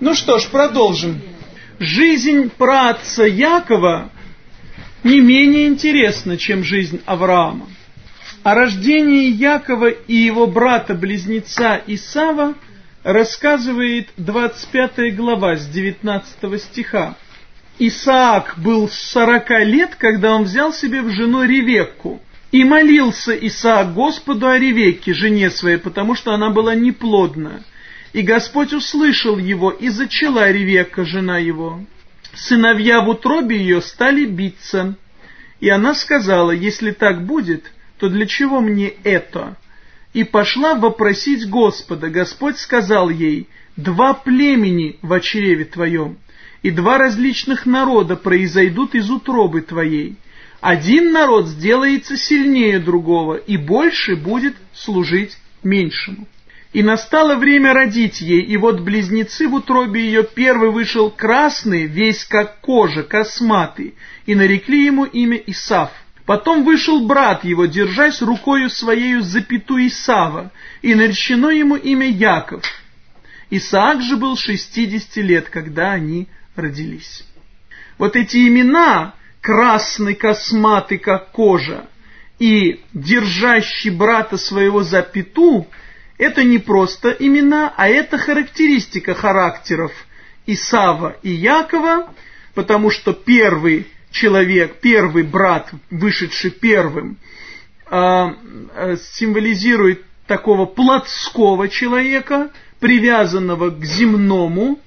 Ну что ж, продолжим. Жизнь праца Якова не менее интересна, чем жизнь Авраама. О рождении Якова и его брата-близнеца Исава рассказывает 25 глава с 19 стиха. Исаак был 40 лет, когда он взял себе в жену Ревекку. И молился Исаак Господу о Ревекке, жене своей, потому что она была неплодна. И Господь услышал его, и зачала Ревекка, жена его. Сыновья в утробе ее стали биться. И она сказала, если так будет, то для чего мне это? И пошла вопросить Господа. Господь сказал ей, два племени в чреве твоем, и два различных народа произойдут из утробы твоей. Один народ сделается сильнее другого, и больше будет служить меньшему. И настало время родить ей, и вот близнецы в утробе ее первый вышел красный, весь как кожа, косматый, и нарекли ему имя Исав. Потом вышел брат его, держась рукою своею за пяту Исава, и наречено ему имя Яков. Исаак же был шестидесяти лет, когда они родились. Вот эти имена, красный, косматый, как кожа, и держащий брата своего за пяту, это не просто имена, а это характеристика характеров Исава и Якова, потому что первый человек, первый брат, вышедший первым, а, а, символизирует такого плотского человека, привязанного к земному,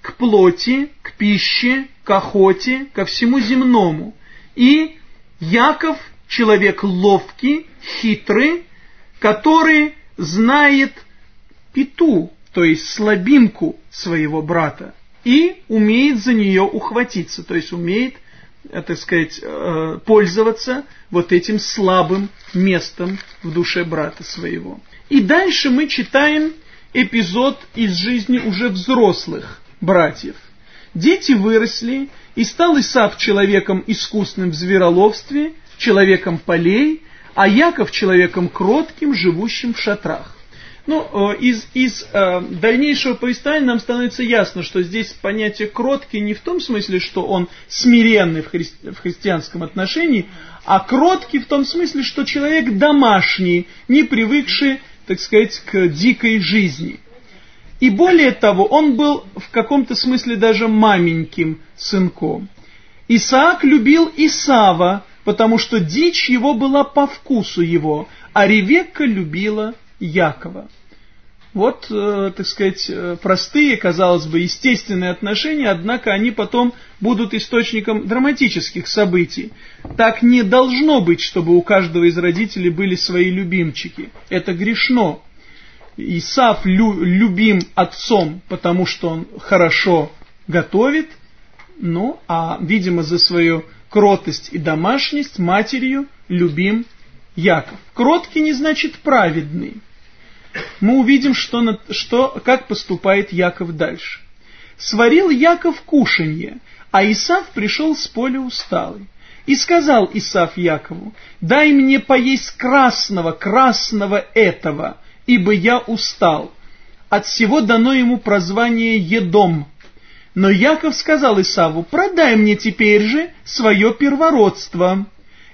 к плоти, к пище, к охоте, ко всему земному. И Яков – человек ловкий, хитрый, который знает пету, то есть слабинку своего брата, и умеет за нее ухватиться, то есть умеет, э, так сказать, э, пользоваться вот этим слабым местом в душе брата своего. И дальше мы читаем эпизод из жизни уже взрослых братьев. Дети выросли, и стал Исав человеком искусным в звероловстве, человеком полей, а Яков человеком кротким, живущим в шатрах. Ну, э, из, из э, дальнейшего повествования нам становится ясно, что здесь понятие кроткий не в том смысле, что он смиренный в, хри в христианском отношении, а кроткий в том смысле, что человек домашний, не привыкший, так сказать, к дикой жизни. И более того, он был в каком-то смысле даже маменьким сынком. Исаак любил Исава, потому что дичь его была по вкусу его, а Ревекка любила Якова. Вот, э, так сказать, э, простые, казалось бы, естественные отношения, однако они потом будут источником драматических событий. Так не должно быть, чтобы у каждого из родителей были свои любимчики. Это грешно. Исаф лю, любим отцом, потому что он хорошо готовит, ну, а, видимо, за свою кротость и домашность матерью любим Яков. Кроткий не значит праведный. Мы увидим, что, что, как поступает Яков дальше. Сварил Яков кушанье, а Исав пришел с поля усталый. И сказал Исав Якову, дай мне поесть красного, красного этого, ибо я устал. От всего дано ему прозвание Едом, но Яков сказал Исаву, продай мне теперь же свое первородство.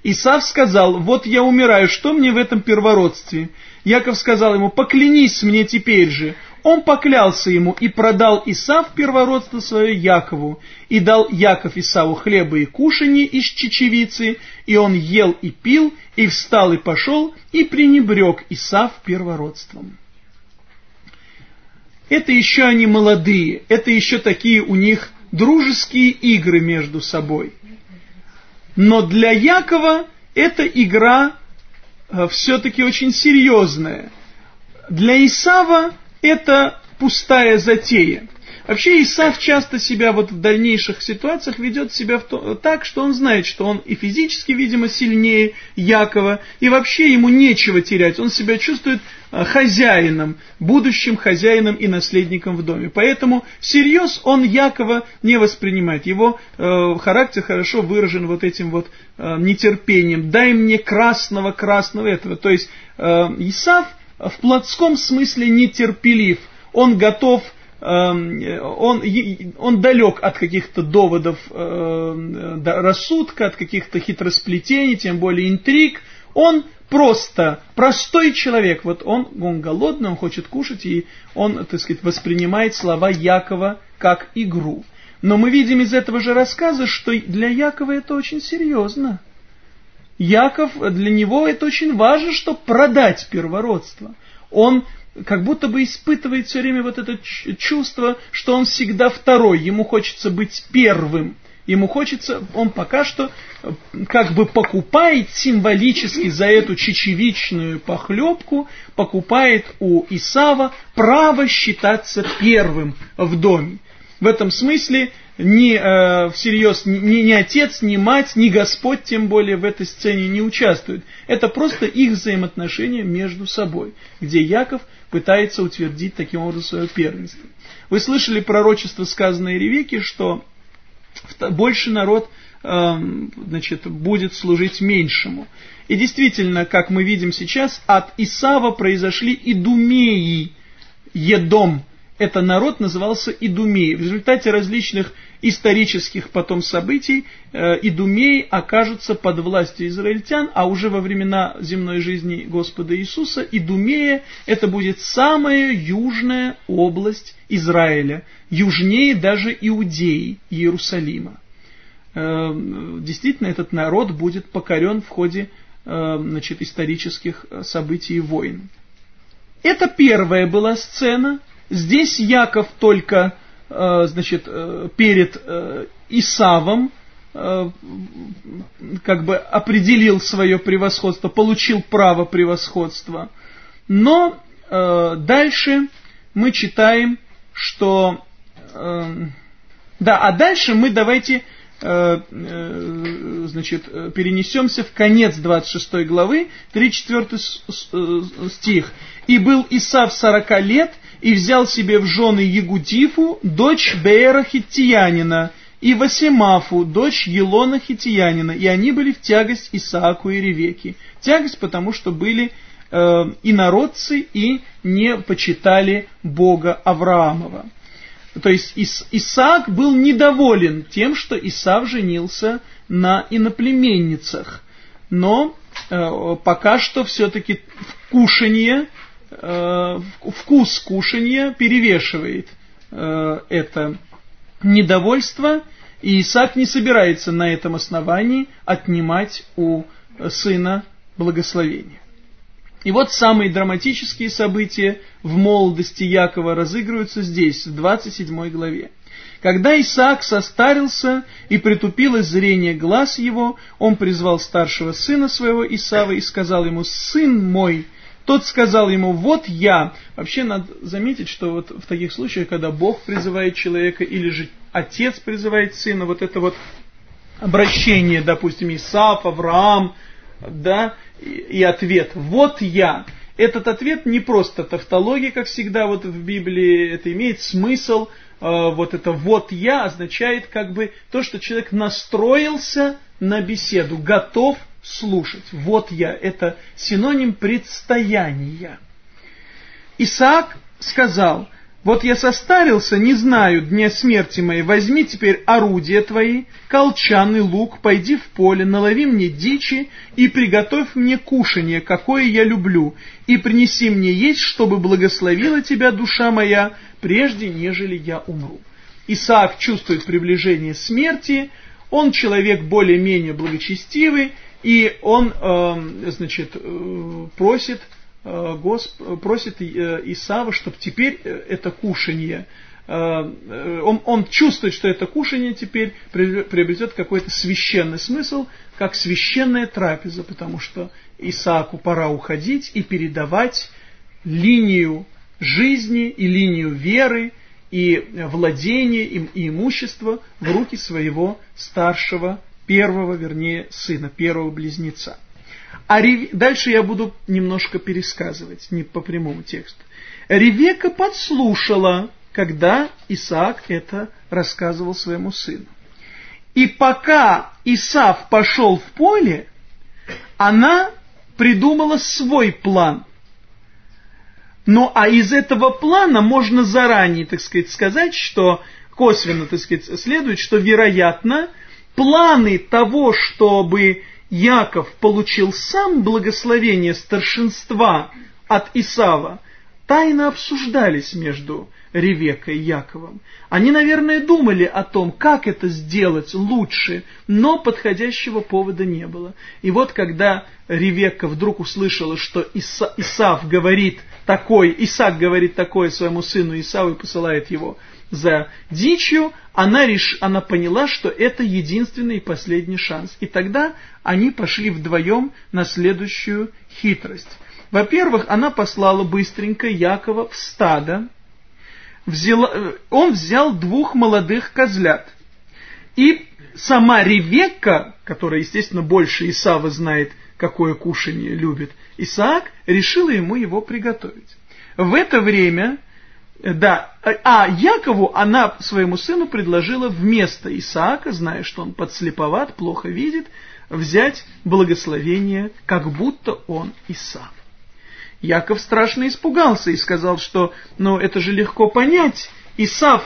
Исав сказал, вот я умираю, что мне в этом первородстве? Яков сказал ему, поклянись мне теперь же. Он поклялся ему и продал Исав первородство свое Якову, и дал Яков Исаву хлеба и кушанье из чечевицы, и он ел и пил, и встал и пошел, и пренебрег Исав первородством. Это еще они молодые, это еще такие у них дружеские игры между собой. Но для Якова эта игра э, все-таки очень серьезная. Для Исава это пустая затея. Вообще Исаф часто себя вот в дальнейших ситуациях ведет себя в то, так, что он знает, что он и физически, видимо, сильнее Якова, и вообще ему нечего терять. Он себя чувствует э, хозяином, будущим хозяином и наследником в доме. Поэтому всерьез он Якова не воспринимает. Его э, характер хорошо выражен вот этим вот э, нетерпением. «Дай мне красного, красного этого». То есть э, Исаф в плотском смысле нетерпелив. Он готов он, он далек от каких-то доводов э, рассудка, от каких-то хитросплетений, тем более интриг. Он просто простой человек. Вот он, он голодный, он хочет кушать, и он, так сказать, воспринимает слова Якова как игру. Но мы видим из этого же рассказа, что для Якова это очень серьезно. Яков, для него это очень важно, чтобы продать первородство. Он как будто бы испытывает все время вот это чувство, что он всегда второй, ему хочется быть первым. Ему хочется, он пока что э, как бы покупает символически за эту чечевичную похлебку, покупает у Исава право считаться первым в доме. В этом смысле ни э, всерьез ни, ни отец, ни мать, ни Господь тем более в этой сцене не участвуют. Это просто их взаимоотношения между собой, где Яков пытается утвердить таким образом свое первенство. Вы слышали пророчество, сказанное Ревеке, что больше народ э, значит, будет служить меньшему. И действительно, как мы видим сейчас, от Исава произошли идумеи, Едом, это народ назывался Идумей. В результате различных исторических потом событий э, Идумей окажутся под властью израильтян, а уже во времена земной жизни Господа Иисуса Идумея это будет самая южная область Израиля, южнее даже Иудеи, Иерусалима. Э, действительно, этот народ будет покорен в ходе э, значит, исторических событий и войн. Это первая была сцена – Здесь Яков только, э, значит, э, перед э, Исавом как бы определил свое превосходство, получил право превосходства. Но дальше мы читаем, что... да, а дальше мы давайте значит, перенесемся в конец 26 главы, 3-4 стих. «И был Исав 40 лет, и взял себе в жены Ягудифу, дочь Беера Хиттиянина, и Васимафу, дочь Елона Хиттиянина, и они были в тягость Исааку и Ревеке. Тягость, потому что были э, инородцы и не почитали Бога Авраамова. То есть Ис Исаак был недоволен тем, что Исав женился на иноплеменницах. Но э, пока что все-таки кушанье э, вкус кушания перевешивает э, это недовольство, и Исаак не собирается на этом основании отнимать у сына благословение. И вот самые драматические события в молодости Якова разыгрываются здесь, в 27 главе. Когда Исаак состарился и притупилось зрение глаз его, он призвал старшего сына своего Исава и сказал ему, «Сын мой, тот сказал ему, вот я. Вообще надо заметить, что вот в таких случаях, когда Бог призывает человека или же отец призывает сына, вот это вот обращение, допустим, Исаф, Авраам, да, и, ответ, вот я. Этот ответ не просто тавтология, как всегда вот в Библии, это имеет смысл, э, вот это вот я означает как бы то, что человек настроился на беседу, готов слушать. Вот я, это синоним предстояния. Исаак сказал, вот я состарился, не знаю дня смерти моей, возьми теперь орудия твои, колчан и лук, пойди в поле, налови мне дичи и приготовь мне кушанье, какое я люблю, и принеси мне есть, чтобы благословила тебя душа моя, прежде нежели я умру. Исаак чувствует приближение смерти, он человек более-менее благочестивый, и он, эм, значит, э, просит, э, Госп... просит э, Исава, чтобы теперь это кушанье, он, он чувствует, что это кушанье теперь приобретет какой-то священный смысл, как священная трапеза, потому что Исааку пора уходить и передавать линию жизни и линию веры и владения и имущества в руки своего старшего первого, вернее, сына, первого близнеца. А Рев... Дальше я буду немножко пересказывать, не по прямому тексту. Ревека подслушала, когда Исаак это рассказывал своему сыну. И пока Исав пошел в поле, она придумала свой план. Ну, а из этого плана можно заранее, так сказать, сказать, что косвенно, так сказать, следует, что, вероятно, планы того, чтобы Яков получил сам благословение старшинства от Исава, тайно обсуждались между Ревекой и Яковом. Они, наверное, думали о том, как это сделать лучше, но подходящего повода не было. И вот когда Ревекка вдруг услышала, что Иса, Исав говорит такое, Исаак говорит такое своему сыну Исаву и посылает его за дичью, она, реш... она поняла, что это единственный и последний шанс. И тогда они пошли вдвоем на следующую хитрость. Во-первых, она послала быстренько Якова в стадо, взяла, э, он взял двух молодых козлят. И сама Ревекка, которая, естественно, больше Исава знает, какое кушание любит, Исаак решила ему его приготовить. В это время, да, а Якову она своему сыну предложила вместо Исаака, зная, что он подслеповат, плохо видит, взять благословение, как будто он Исав. Яков страшно испугался и сказал, что ну, это же легко понять. Исав,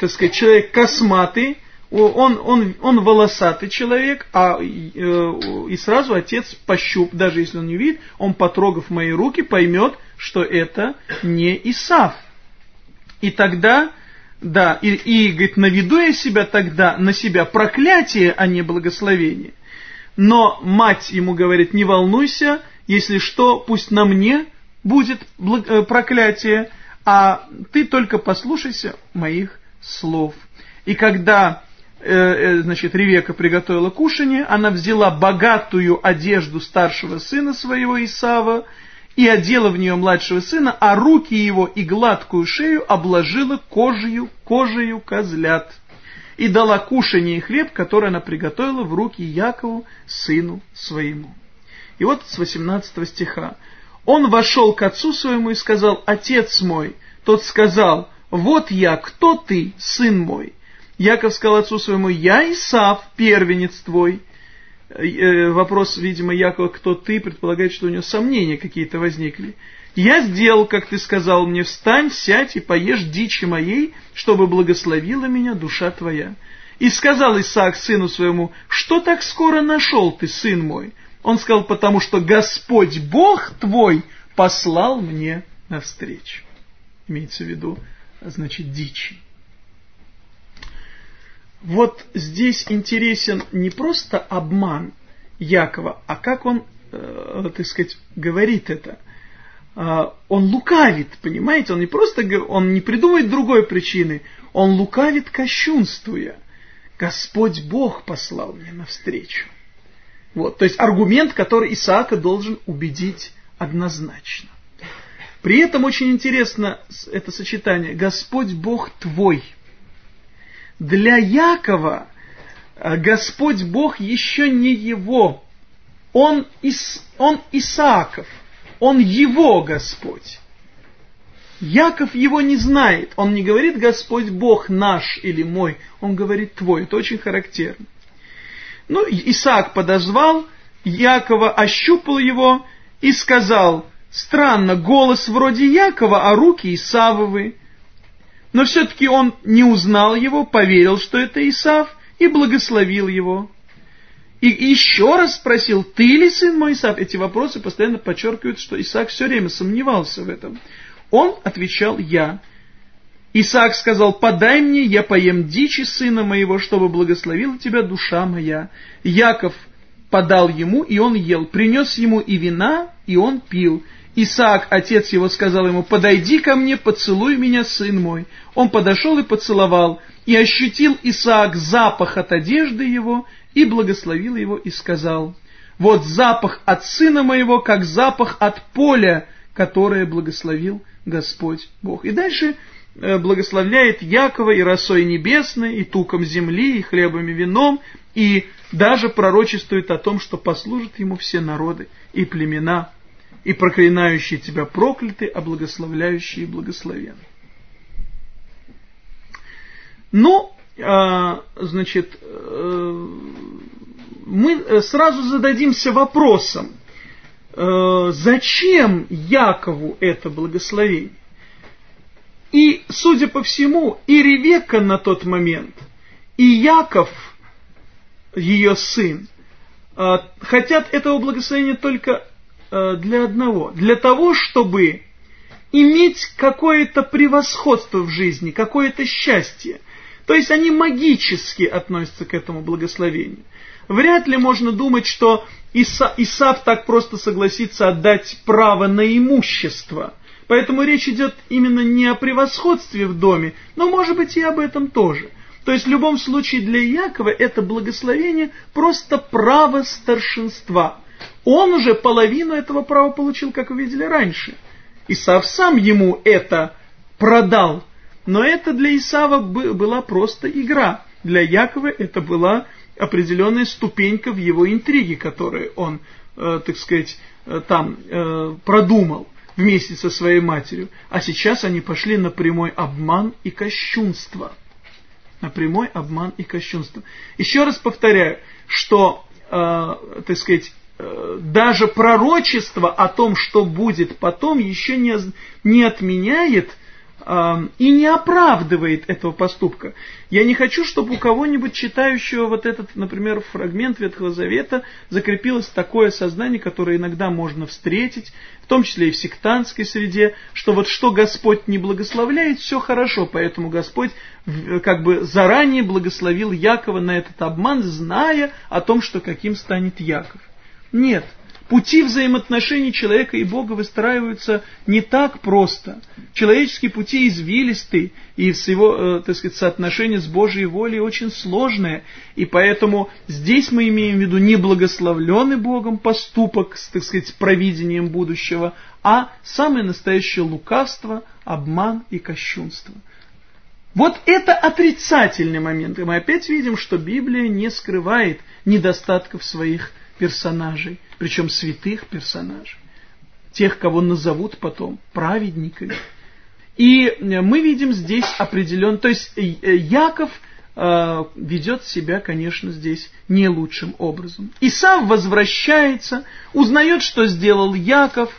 так сказать, человек косматый, он, он, он волосатый человек, а э, и сразу отец пощуп, даже если он не видит, он, потрогав мои руки, поймет, что это не Исав. И тогда, да, и, и говорит, наведу я себя тогда на себя проклятие, а не благословение. Но мать ему говорит, не волнуйся, если что, пусть на мне будет э, проклятие, а ты только послушайся моих слов. И когда э, э, значит, Ревека приготовила кушание, она взяла богатую одежду старшего сына своего Исава и одела в нее младшего сына, а руки его и гладкую шею обложила кожею, кожею козлят. И дала кушание и хлеб, который она приготовила в руки Якову, сыну своему. И вот с 18 стиха. Он вошел к отцу своему и сказал, «Отец мой». Тот сказал, «Вот я, кто ты, сын мой?» Яков сказал отцу своему, «Я Исав, первенец твой». Э, вопрос, видимо, Якова, кто ты, предполагает, что у него сомнения какие-то возникли. «Я сделал, как ты сказал мне, встань, сядь и поешь дичи моей, чтобы благословила меня душа твоя». И сказал Исаак сыну своему, «Что так скоро нашел ты, сын мой?» Он сказал, потому что Господь Бог твой послал мне навстречу. Имеется в виду, значит, дичи. Вот здесь интересен не просто обман Якова, а как он, э, так сказать, говорит это. Э, он лукавит, понимаете? Он не просто, он не придумывает другой причины, он лукавит кощунствуя. Господь Бог послал мне навстречу. Вот, то есть аргумент, который Исаака должен убедить однозначно. При этом очень интересно это сочетание «Господь Бог твой». Для Якова э, Господь Бог еще не его. Он, Ис, он Исааков. Он его Господь. Яков его не знает. Он не говорит «Господь Бог наш» или «мой». Он говорит «твой». Это очень характерно. Ну, Исаак подозвал, Якова ощупал его и сказал, странно, голос вроде Якова, а руки Исавовы. Но все-таки он не узнал его, поверил, что это Исав, и благословил его. И еще раз спросил, ты ли сын мой Исав? Эти вопросы постоянно подчеркивают, что Исаак все время сомневался в этом. Он отвечал, я. Исаак сказал, подай мне, я поем дичи сына моего, чтобы благословила тебя душа моя. Яков подал ему, и он ел. Принес ему и вина, и он пил. Исаак, отец его, сказал ему, подойди ко мне, поцелуй меня, сын мой. Он подошел и поцеловал, и ощутил Исаак запах от одежды его, и благословил его, и сказал, вот запах от сына моего, как запах от поля, которое благословил Господь Бог. И дальше Э, благословляет Якова и росой небесной, и туком земли, и хлебом и вином, и даже пророчествует о том, что послужат ему все народы и племена, и проклинающие тебя прокляты, а благословляющие благословенны. Ну, а, значит, э, мы сразу зададимся вопросом, э, зачем Якову это благословение. И, судя по всему, и Ревека на тот момент, и Яков, ее сын, э, хотят этого благословения только для одного. Для того, чтобы иметь какое-то превосходство в жизни, какое-то счастье. То есть они магически относятся к этому благословению. Вряд ли можно думать, что Иса, Исав так просто согласится отдать право на имущество. Поэтому речь идет именно не о превосходстве в доме, но может быть и об этом тоже. То есть в любом случае для Якова это благословение просто право старшинства. Он уже половину этого права получил, как вы видели раньше. Исав сам ему это продал. Но это для Исава была просто игра. Для Якова это была определенная ступенька в его интриге, которую он, э, так сказать, э, там э, продумал вместе со своей матерью. А сейчас они пошли на прямой обман и кощунство. На прямой обман и кощунство. Еще раз повторяю, что, э, так сказать, даже пророчество о том, что будет потом, еще не, не отменяет и не оправдывает этого поступка. Я не хочу, чтобы у кого-нибудь читающего вот этот, например, фрагмент Ветхого Завета закрепилось такое сознание, которое иногда можно встретить, в том числе и в сектантской среде, что вот что Господь не благословляет, все хорошо, поэтому Господь как бы заранее благословил Якова на этот обман, зная о том, что каким станет Яков. Нет, Пути взаимоотношений человека и Бога выстраиваются не так просто. Человеческие пути извилисты, и с его, э, так сказать, соотношение с Божьей волей очень сложное. И поэтому здесь мы имеем в виду не благословленный Богом поступок, так сказать, провидением будущего, а самое настоящее лукавство, обман и кощунство. Вот это отрицательный момент. И мы опять видим, что Библия не скрывает недостатков своих персонажей, причем святых персонажей, тех, кого назовут потом праведниками. И мы видим здесь определен, то есть э, Яков э, ведет себя, конечно, здесь не лучшим образом. Исав возвращается, узнает, что сделал Яков,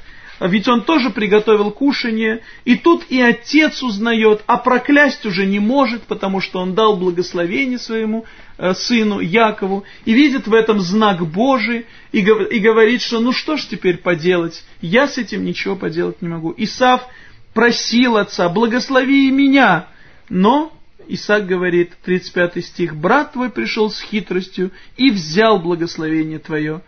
ведь он тоже приготовил кушание, и тут и отец узнает, а проклясть уже не может, потому что он дал благословение своему э, сыну Якову, и видит в этом знак Божий, и, и говорит, что ну что ж теперь поделать, я с этим ничего поделать не могу. Исав просил отца, благослови и меня, но Исаак говорит, 35 стих, «Брат твой пришел с хитростью и взял благословение твое,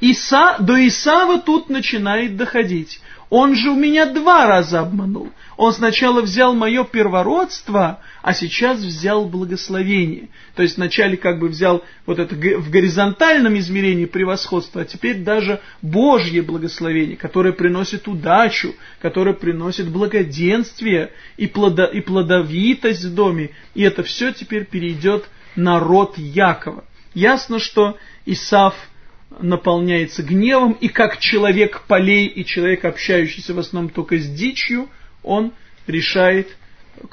Иса, до Исава тут начинает доходить. Он же у меня два раза обманул. Он сначала взял мое первородство, а сейчас взял благословение. То есть вначале как бы взял вот это в горизонтальном измерении превосходство, а теперь даже Божье благословение, которое приносит удачу, которое приносит благоденствие и, плодо, и плодовитость в доме. И это все теперь перейдет на род Якова. Ясно, что Исав – наполняется гневом, и как человек полей и человек, общающийся в основном только с дичью, он решает,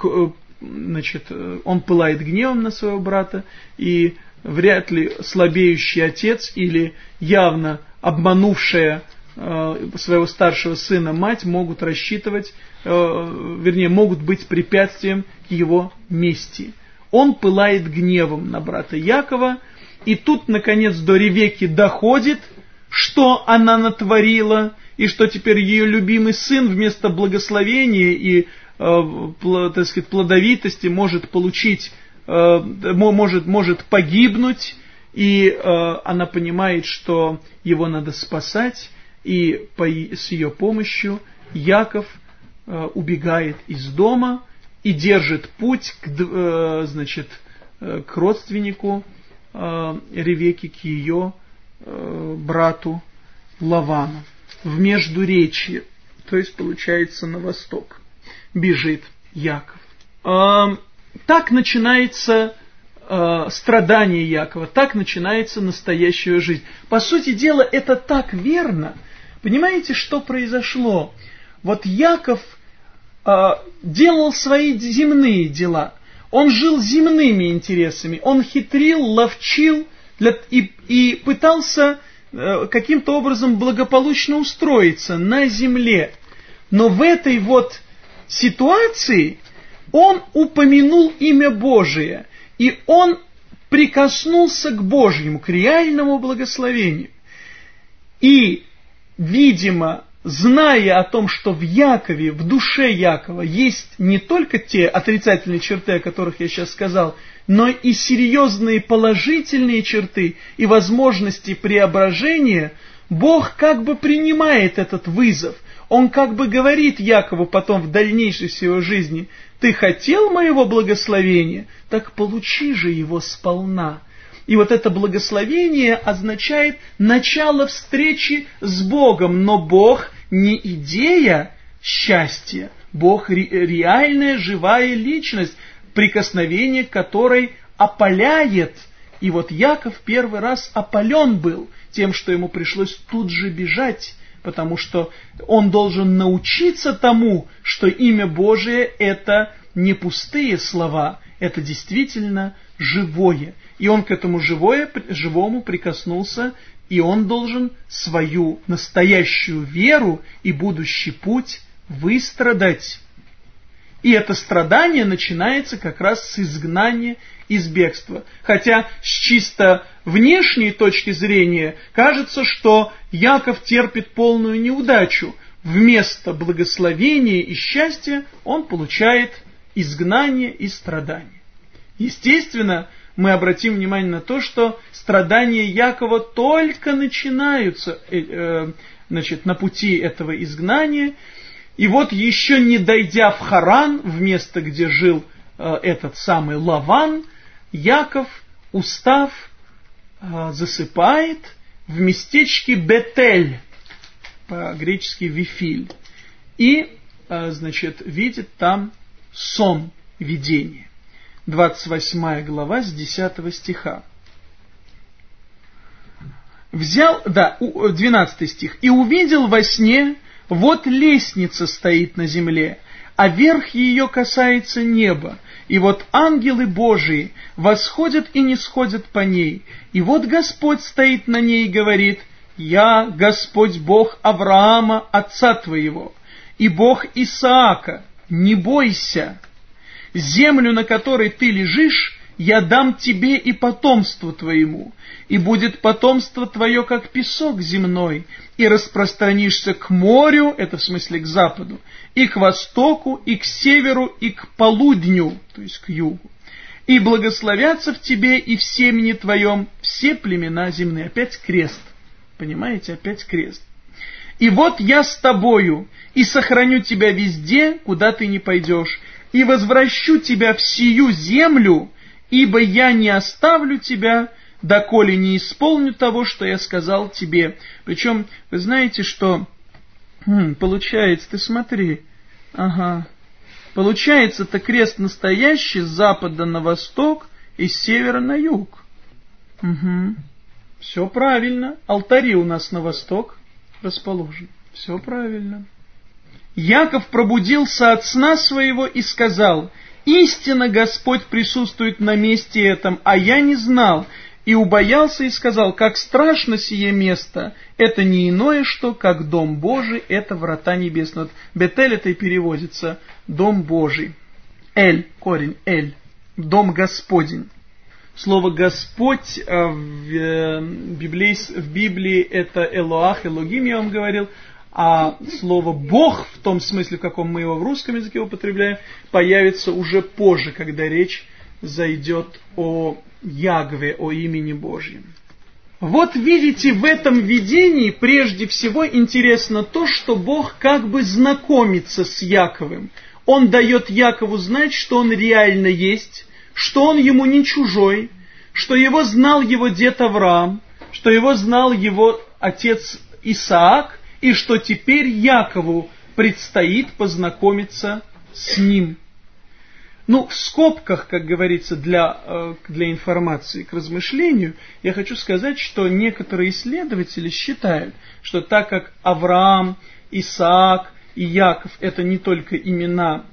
э, значит, э, он пылает гневом на своего брата, и вряд ли слабеющий отец или явно обманувшая э, своего старшего сына мать могут рассчитывать, вернее, могут быть препятствием его мести. Он пылает гневом на брата Якова, и тут, наконец, до Ревеки доходит, что она натворила, и что теперь ее любимый сын вместо благословения и, э, так сказать, плодовитости может получить, э, может, может погибнуть, и э, она понимает, что его надо спасать, и по, с ее помощью Яков э, убегает из дома и держит путь к, э, значит, э, к родственнику, Ревеки к ее э, брату Лавану в Междуречье, то есть получается на восток, бежит Яков. Э, так начинается э, страдание Якова, так начинается настоящая жизнь. По сути дела, это так верно. Понимаете, что произошло? Вот Яков э, делал свои земные дела – он жил земными интересами, он хитрил, ловчил для, и, и пытался э, каким-то образом благополучно устроиться на земле. Но в этой вот ситуации он упомянул имя Божие, и он прикоснулся к Божьему, к реальному благословению. И, видимо, зная о том, что в Якове, в душе Якова есть не только те отрицательные черты, о которых я сейчас сказал, но и серьезные положительные черты и возможности преображения, Бог как бы принимает этот вызов. Он как бы говорит Якову потом в дальнейшей его жизни, «Ты хотел моего благословения? Так получи же его сполна». И вот это благословение означает начало встречи с Богом, но Бог не идея счастья, Бог реальная живая личность, прикосновение которой опаляет. И вот Яков первый раз опален был тем, что ему пришлось тут же бежать, потому что он должен научиться тому, что имя Божие – это не пустые слова, это действительно живое. И он к этому живое, живому прикоснулся, и он должен свою настоящую веру и будущий путь выстрадать. И это страдание начинается как раз с изгнания из бегства. Хотя с чисто внешней точки зрения кажется, что Яков терпит полную неудачу. Вместо благословения и счастья он получает изгнание и страдание. Естественно, мы обратим внимание на то, что страдания Якова только начинаются э, э, значит, на пути этого изгнания, и вот еще не дойдя в Харан, в место, где жил э, этот самый Лаван, Яков, устав, засыпает в местечке Бетель, по-гречески Вифиль, и, значит, видит там сон, видение. 28 глава с 10 стиха. Взял, да, 12 стих. «И увидел во сне вот лестница стоит на земле, а верх ее касается неба, и вот ангелы Божии восходят и не сходят по ней, и вот Господь стоит на ней и говорит, «Я Господь Бог Авраама, отца твоего, и Бог Исаака, не бойся, землю, на которой ты лежишь, я дам тебе и потомству твоему, и будет потомство твое, как песок земной, и распространишься к морю, это в смысле к западу, и к востоку, и к северу, и к полудню, то есть к югу. И благословятся в тебе и в семени твоем все племена земные. Опять крест. Понимаете, опять крест. И вот я с тобою, и сохраню тебя везде, куда ты не пойдешь, и возвращу тебя в сию землю, ибо я не оставлю тебя, доколе не исполню того, что я сказал тебе. Причем, вы знаете, что хм, получается, ты смотри, ага, получается-то крест настоящий с запада на восток и с севера на юг. Угу. Все правильно. Алтари у нас на восток расположены. Все правильно. Яков пробудился от сна своего и сказал, «Истинно Господь присутствует на месте этом, а я не знал, и убоялся и сказал, как страшно сие место, это не иное что, как дом Божий, это врата небесные. Вот Бетель это и переводится, дом Божий. Эль, корень, эль, дом Господень. Слово Господь э, в, э, Библии, в Библии это Элоах, Элогим, я вам говорил, а слово Бог, в том смысле, в каком мы его в русском языке употребляем, появится уже позже, когда речь зайдет о Ягве, о имени Божьем. Вот видите, в этом видении прежде всего интересно то, что Бог как бы знакомится с Яковым. Он дает Якову знать, что он реально есть, что он ему не чужой, что его знал его дед Авраам, что его знал его отец Исаак, и что теперь Якову предстоит познакомиться с ним. Ну, в скобках, как говорится, для, э, для информации к размышлению, я хочу сказать, что некоторые исследователи считают, что так как Авраам, Исаак и Яков это не только имена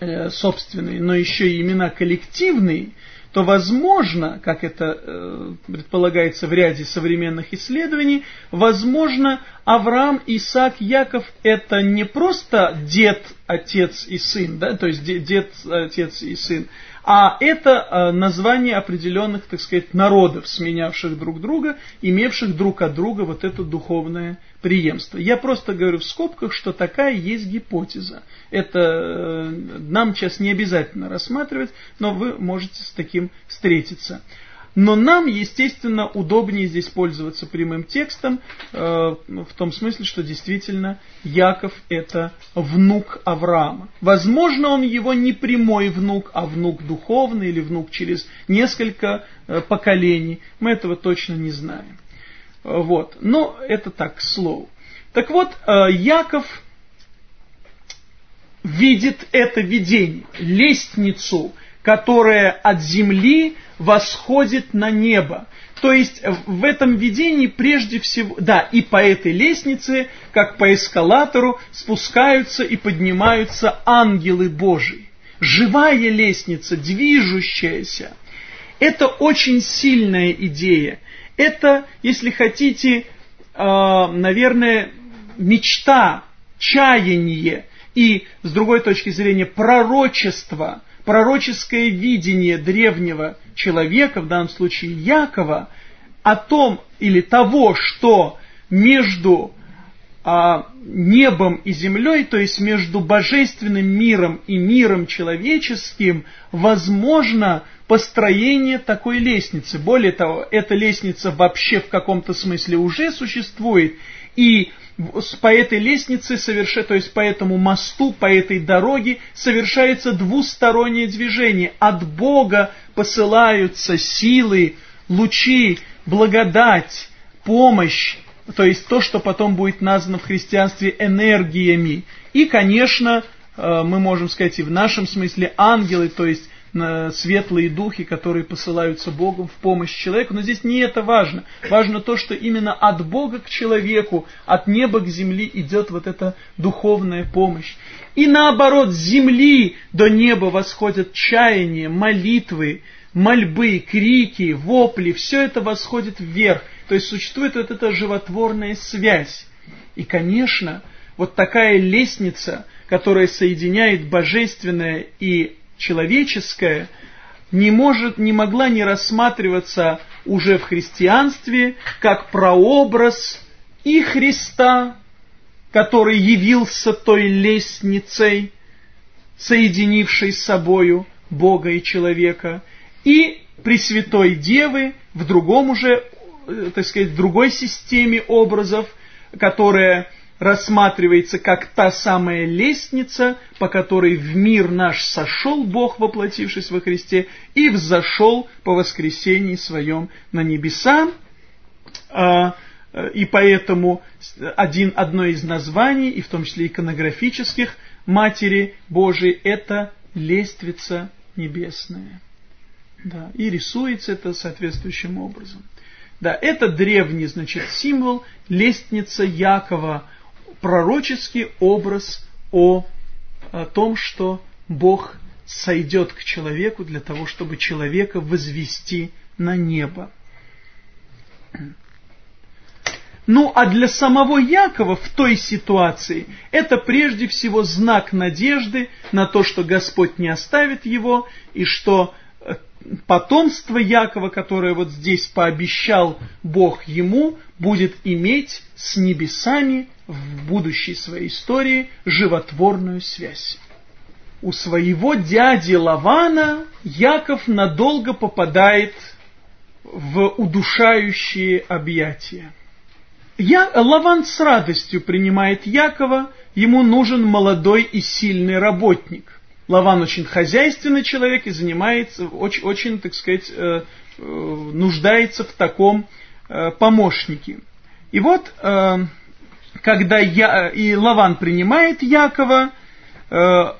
э, собственные, но еще и имена коллективные, то возможно, как это э, предполагается в ряде современных исследований, возможно, Авраам, Исаак, Яков это не просто дед, отец и сын, да, то есть дед, отец и сын, а это э, название определенных, так сказать, народов, сменявших друг друга, имевших друг от друга вот это духовное преемство. Я просто говорю в скобках, что такая есть гипотеза. Это э, нам сейчас не обязательно рассматривать, но вы можете с таким встретиться. Но нам, естественно, удобнее здесь пользоваться прямым текстом, э, в том смысле, что действительно Яков это внук Авраама. Возможно, он его не прямой внук, а внук духовный или внук через несколько э, поколений. Мы этого точно не знаем. Вот. Но это так, к слову. Так вот, э, Яков видит это видение, лестницу, которая от земли восходит на небо. То есть в этом видении прежде всего, да, и по этой лестнице, как по эскалатору, спускаются и поднимаются ангелы Божии. Живая лестница, движущаяся. Это очень сильная идея. Это, если хотите, э, наверное, мечта, чаяние и, с другой точки зрения, пророчество, пророческое видение древнего человека, в данном случае Якова, о том или того, что между а, небом и землей, то есть между божественным миром и миром человеческим, возможно построение такой лестницы. Более того, эта лестница вообще в каком-то смысле уже существует, и по этой лестнице, соверш... то есть по этому мосту, по этой дороге совершается двустороннее движение. От Бога посылаются силы, лучи, благодать, помощь, то есть то, что потом будет названо в христианстве энергиями. И, конечно, э, мы можем сказать и в нашем смысле ангелы, то есть светлые духи, которые посылаются Богом в помощь человеку. Но здесь не это важно. Важно то, что именно от Бога к человеку, от неба к земле идет вот эта духовная помощь. И наоборот, с земли до неба восходят чаяния, молитвы, мольбы, крики, вопли. Все это восходит вверх. То есть существует вот эта животворная связь. И, конечно, вот такая лестница, которая соединяет божественное и человеческая не, может, не могла не рассматриваться уже в христианстве как прообраз и Христа, который явился той лестницей, соединившей с собою Бога и человека, и Пресвятой Девы в другом уже, э, так сказать, другой системе образов, которая рассматривается как та самая лестница, по которой в мир наш сошел Бог, воплотившись во Христе, и взошел по воскресении своем на небеса. А, и поэтому один, одно из названий, и в том числе иконографических, Матери Божией, это лествица небесная. Да, и рисуется это соответствующим образом. Да, это древний, значит, символ, лестница Якова, пророческий образ о, о том, что Бог сойдет к человеку для того, чтобы человека возвести на небо. Ну, а для самого Якова в той ситуации это прежде всего знак надежды на то, что Господь не оставит его, и что потомство Якова, которое вот здесь пообещал Бог ему, будет иметь с небесами в будущей своей истории животворную связь. У своего дяди Лавана Яков надолго попадает в удушающие объятия. Я, Лаван с радостью принимает Якова, ему нужен молодой и сильный работник. Лаван очень хозяйственный человек и занимается, очень, очень так сказать, э, э, нуждается в таком э, помощнике. И вот, когда я, и Лаван принимает Якова,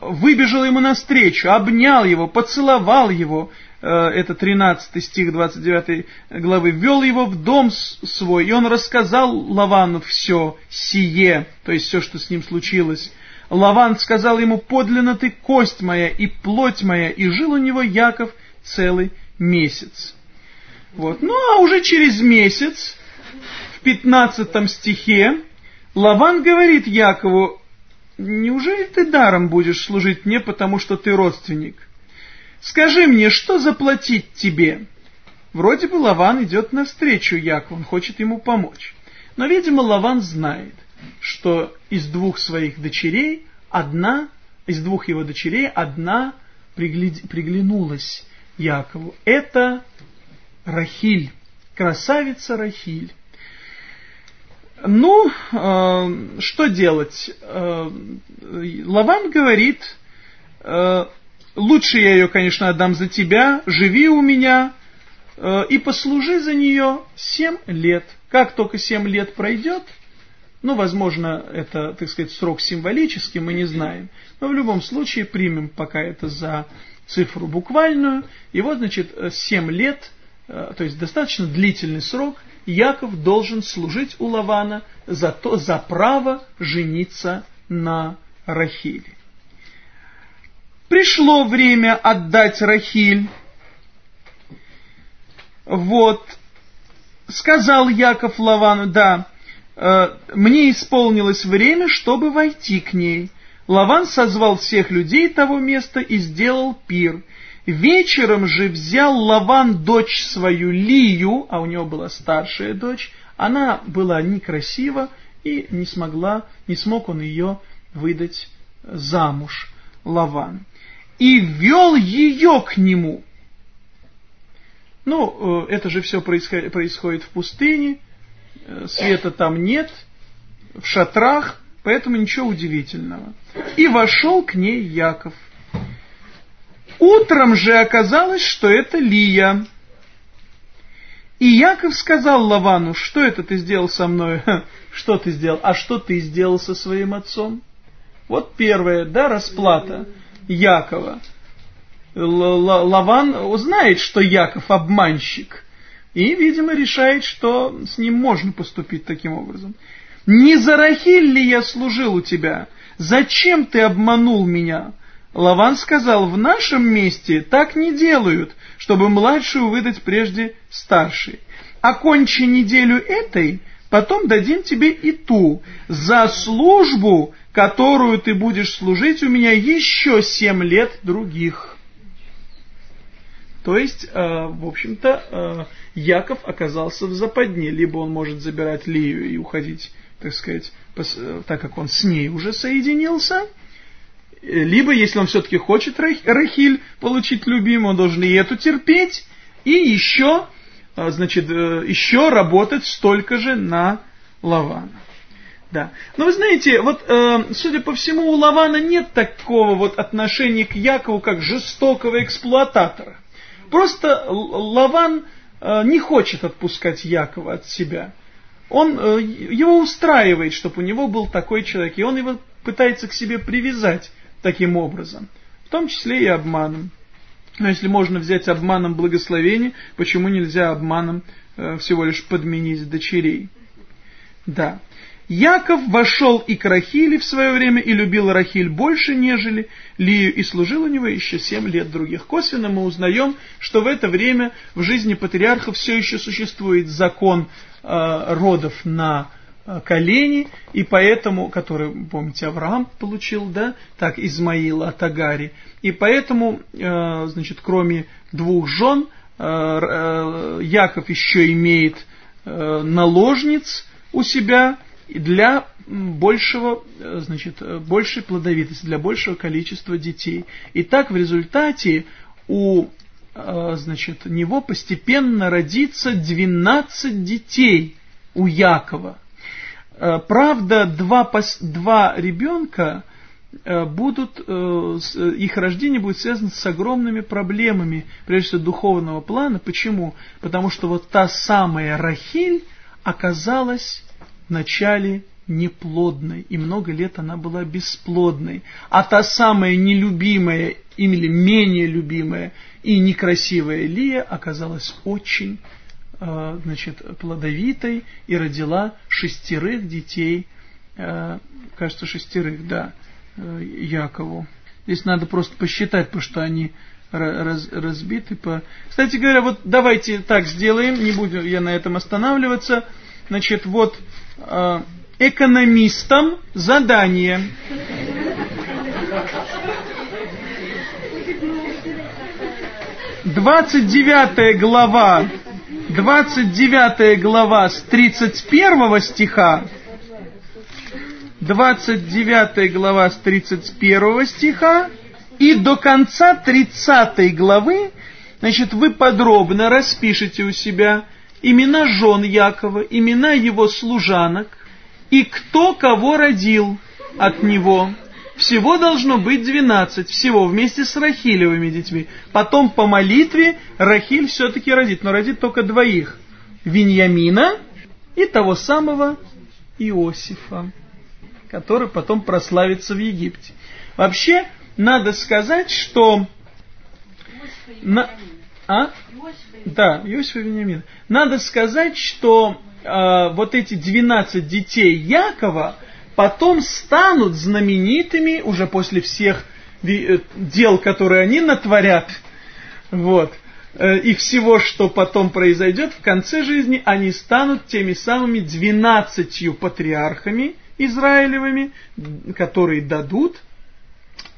выбежал ему навстречу, обнял его, поцеловал его, это 13 стих 29 главы, ввел его в дом свой, и он рассказал Лавану все сие, то есть все, что с ним случилось, Лаван сказал ему, подлинно ты кость моя и плоть моя, и жил у него Яков целый месяц. Вот. Ну, а уже через месяц, в 15 стихе, Лаван говорит Якову, неужели ты даром будешь служить мне, потому что ты родственник? Скажи мне, что заплатить тебе? Вроде бы Лаван идет навстречу Якову, он хочет ему помочь. Но, видимо, Лаван знает, что из двух своих дочерей одна, из двух его дочерей одна приглянулась Якову. Это Рахиль, красавица Рахиль. Ну, э, что делать? Э, Лаван говорит, э, лучше я ее, конечно, отдам за тебя, живи у меня э, и послужи за нее семь лет. Как только семь лет пройдет, ну, возможно, это, так сказать, срок символический, мы не знаем. Но в любом случае примем пока это за цифру буквальную. И вот, значит, семь лет, э, то есть достаточно длительный срок – Яков должен служить у Лавана за, то, за право жениться на Рахиле. Пришло время отдать Рахиль. Вот, сказал Яков Лавану, да, э, мне исполнилось время, чтобы войти к ней. Лаван созвал всех людей того места и сделал пир – Вечером же взял Лаван дочь свою Лию, а у него была старшая дочь, она была некрасива и не смогла, не смог он ее выдать замуж, Лаван. И вел ее к нему. Ну, э, это же все происходит в пустыне, э, света там нет, в шатрах, поэтому ничего удивительного. И вошел к ней Яков. Утром же оказалось, что это Лия. И Яков сказал Лавану, что это ты сделал со мной? Что ты сделал? А что ты сделал со своим отцом? Вот первое, да, расплата Якова. Лаван узнает, что Яков обманщик. И, видимо, решает, что с ним можно поступить таким образом. «Не за Рахиль ли я служил у тебя? Зачем ты обманул меня?» Лаван сказал, в нашем месте так не делают, чтобы младшую выдать прежде старшей. Окончи неделю этой, потом дадим тебе и ту, за службу, которую ты будешь служить у меня еще семь лет других. То есть, э, в общем-то, э, Яков оказался в западне. Либо он может забирать Лию и уходить, так сказать, э, так как он с ней уже соединился – либо, если он все-таки хочет Рахиль получить любимую, он должен и эту терпеть, и еще, значит, еще работать столько же на Лавана. Да. Но вы знаете, вот, э, судя по всему, у Лавана нет такого вот отношения к Якову, как жестокого эксплуататора. Просто Лаван э, не хочет отпускать Якова от себя. Он, его устраивает, чтобы у него был такой человек, и он его пытается к себе привязать таким образом, в том числе и обманом. Но если можно взять обманом благословение, почему нельзя обманом э, всего лишь подменить дочерей? Да. Яков вошел и к Рахиле в свое время и любил Рахиль больше, нежели Лию, и служил у него еще семь лет других. Косвенно мы узнаем, что в это время в жизни патриарха все еще существует закон э, родов на Э, колени, и поэтому, который, помните, Авраам получил, да, так, Измаила от Агари, и поэтому, э, значит, кроме двух жен, э, Яков еще имеет наложниц у себя для большего, значит, большей плодовитости, для большего количества детей. И так в результате у значит, него постепенно родится 12 детей у Якова. Э, правда, два, два ребенка э, будут, э, их рождение будет связано с огромными проблемами, прежде всего духовного плана. Почему? Потому что вот та самая Рахиль оказалась вначале неплодной, и много лет она была бесплодной. А та самая нелюбимая или менее любимая и некрасивая Лия оказалась очень Э, значит, плодовитой и родила шестерых детей, э, кажется, шестерых, да, э, Якову. Здесь надо просто посчитать, потому что они раз, разбиты по... Кстати говоря, вот давайте так сделаем, не буду я на этом останавливаться. Значит, вот э, экономистам задание. Двадцать девятая глава, двадцать девятая глава с тридцать первого стиха, двадцать девятая глава с тридцать первого стиха и до конца тридцатой главы, значит, вы подробно распишете у себя имена жен Якова, имена его служанок и кто кого родил от него. Всего должно быть двенадцать, всего, вместе с Рахилевыми детьми. Потом по молитве Рахиль все-таки родит, но родит только двоих. Виньямина и того самого Иосифа, который потом прославится в Египте. Вообще, надо сказать, что... На... А? Да, Иосифа и Вениамина. Надо сказать, что э, вот эти 12 детей Якова потом станут знаменитыми уже после всех э, дел, которые они натворят. Вот. Э, и всего, что потом произойдет в конце жизни, они станут теми самыми двенадцатью патриархами Израилевыми, которые дадут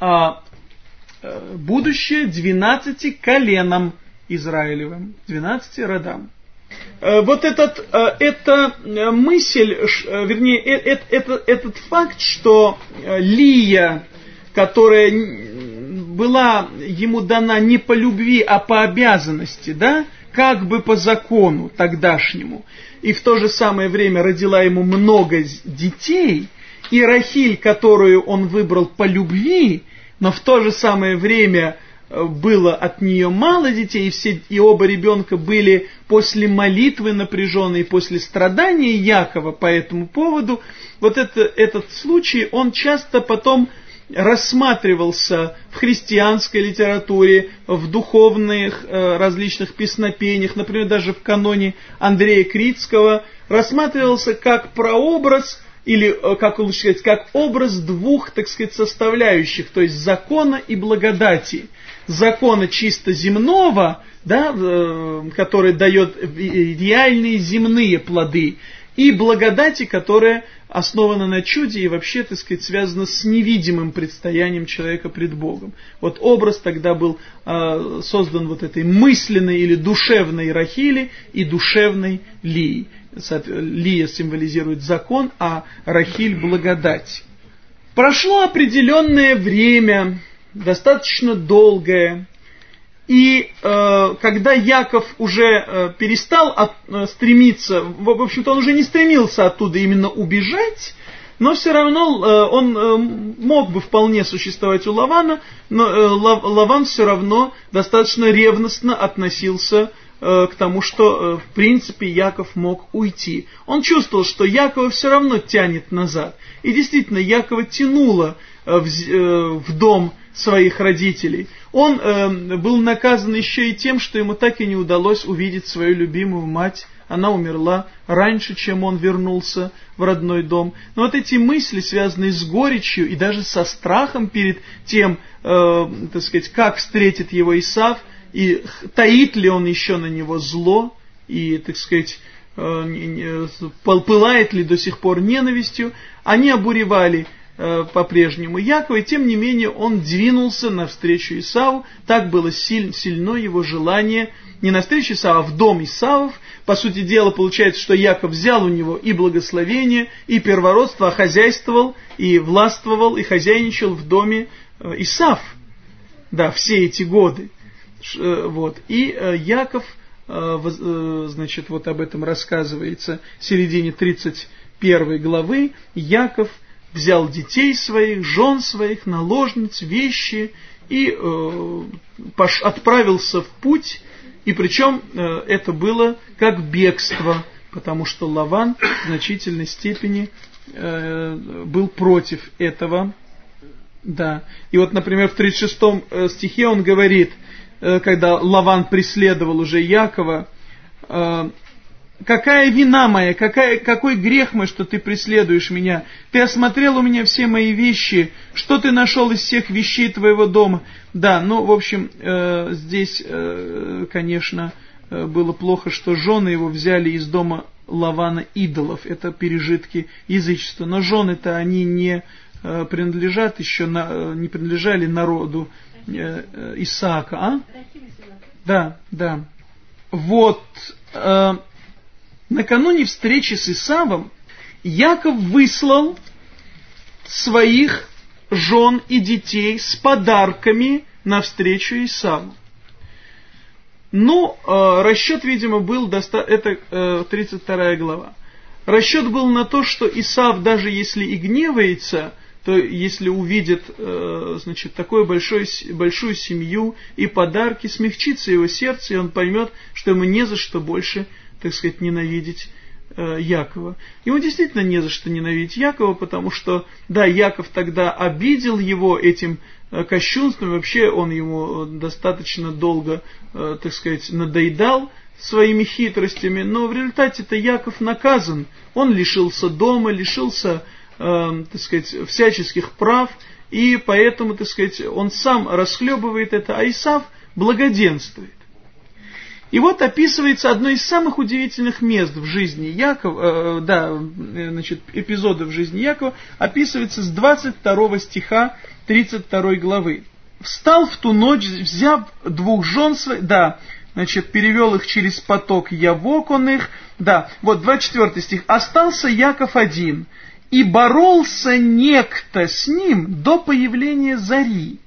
а, э, будущее двенадцати коленам Израилевым, двенадцати родам. Э, вот этот, э, эта мысль, вернее, это, этот факт, что Лия, которая была ему дана не по любви, а по обязанности, да, как бы по закону тогдашнему, и в то же самое время родила ему много детей, и Рахиль, которую он выбрал по любви, но в то же самое время э, было от нее мало детей, и, все, и оба ребенка были после молитвы напряженной, после страдания Якова по этому поводу, вот это, этот случай, он часто потом рассматривался в христианской литературе, в духовных э, различных песнопениях, например, даже в каноне Андрея Критского, рассматривался как прообраз или, э, как лучше сказать, как образ двух, так сказать, составляющих, то есть закона и благодати. Закона чисто земного, да, э, который дает реальные земные плоды, и благодати, которая основана на чуде и вообще, так сказать, связана с невидимым предстоянием человека пред Богом. Вот образ тогда был э, создан вот этой мысленной или душевной Рахили и душевной Лии. Лия символизирует закон, а Рахиль – благодать. Прошло определенное время, достаточно долгое, и э, когда Яков уже э, перестал от, э, стремиться, в, в общем-то он уже не стремился оттуда именно убежать, но все равно э, он э, мог бы вполне существовать у Лавана, но э, Лаван все равно достаточно ревностно относился Э, к тому, что э, в принципе Яков мог уйти. Он чувствовал, что Якова все равно тянет назад. И действительно, Якова тянуло э, в, в дом своих родителей. Он был наказан еще и тем, что ему так и не удалось увидеть свою любимую мать. Она умерла раньше, чем он вернулся в родной дом. Но вот эти мысли, связанные с горечью и даже со страхом перед тем, э, так сказать, как встретит его Исав, и таит ли он еще на него зло, и, так сказать, э, пылает ли до сих пор ненавистью, они обуревали э, по-прежнему Якова, и тем не менее он двинулся навстречу Исаву, так было силь, сильно его желание не навстречу Исаву, а в дом Исавов. По сути дела, получается, что Яков взял у него и благословение, и первородство, а хозяйствовал, и властвовал, и хозяйничал в доме э, Исав. Да, все эти годы. Э, вот. И э, Яков, э, значит, вот об этом рассказывается в середине 31 главы. Яков взял детей своих, жен своих, наложниц, вещи и отправился в путь. И причем это было как бегство, потому что Лаван в значительной степени был против этого. Да. И вот, например, в 36 стихе он говорит – Э, когда Лаван преследовал уже Якова, э, какая вина моя, какая, какой грех мой, что ты преследуешь меня? Ты осмотрел у меня все мои вещи, что ты нашел из всех вещей твоего дома? Да, ну, в общем, э, здесь, э, конечно, э, было плохо, что жены его взяли из дома Лавана идолов, это пережитки язычества. Но жены-то они не э, принадлежат еще, на, э, не принадлежали народу э, Исаака, а? Да, да. Вот, накануне встречи с Исавом Яков выслал своих жен и детей с подарками навстречу Исаву. Ну, э, расчет, видимо, был, доста... это э, 32 глава. Расчет был на то, что Исав, даже если и гневается, то если увидит, э, значит, такую большой, большую семью и подарки, смягчится его сердце, и он поймет, что ему не за что больше, так сказать, ненавидеть э, Якова. Ему действительно не за что ненавидеть Якова, потому что, да, Яков тогда обидел его этим Э, кощунством, вообще он ему э, достаточно долго, так сказать, надоедал своими хитростями, но в результате-то Яков наказан, он лишился дома, лишился, так сказать, всяческих прав, и поэтому, так сказать, он сам расхлебывает это, а Исав благоденствует. И вот описывается одно из самых удивительных мест в жизни Якова, э, да, значит, эпизода в жизни Якова, описывается с 22 стиха 32 главы. «Встал в ту ночь, взяв двух жен своих...» Да, значит, перевел их через поток Явок он их. Да, вот 24 стих. «Остался Яков один, и боролся некто с ним до появления зари.